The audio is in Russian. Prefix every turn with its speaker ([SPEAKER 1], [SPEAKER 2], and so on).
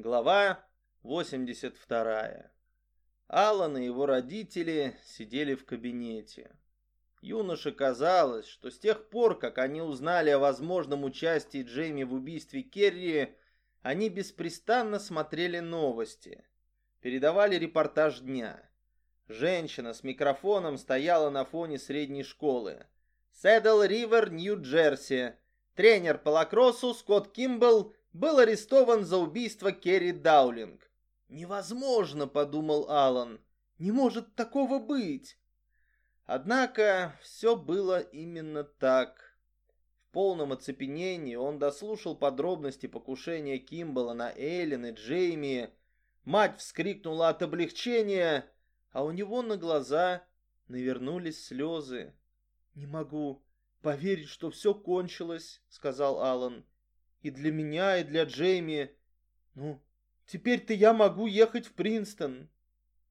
[SPEAKER 1] Глава 82. Аллан и его родители сидели в кабинете. Юноше казалось, что с тех пор, как они узнали о возможном участии Джейми в убийстве Керри, они беспрестанно смотрели новости. Передавали репортаж дня. Женщина с микрофоном стояла на фоне средней школы. Сэдл Ривер, Нью-Джерси. Тренер по лакроссу Скотт Кимбл был арестован за убийство Керри Даулинг. «Невозможно», — подумал Алан. «Не может такого быть». Однако все было именно так. В полном оцепенении он дослушал подробности покушения Кимбала на Эллен и Джейми. Мать вскрикнула от облегчения, а у него на глаза навернулись слезы. «Не могу поверить, что все кончилось», — сказал Алан. «И для меня, и для Джейми. Ну, теперь-то я могу ехать в Принстон».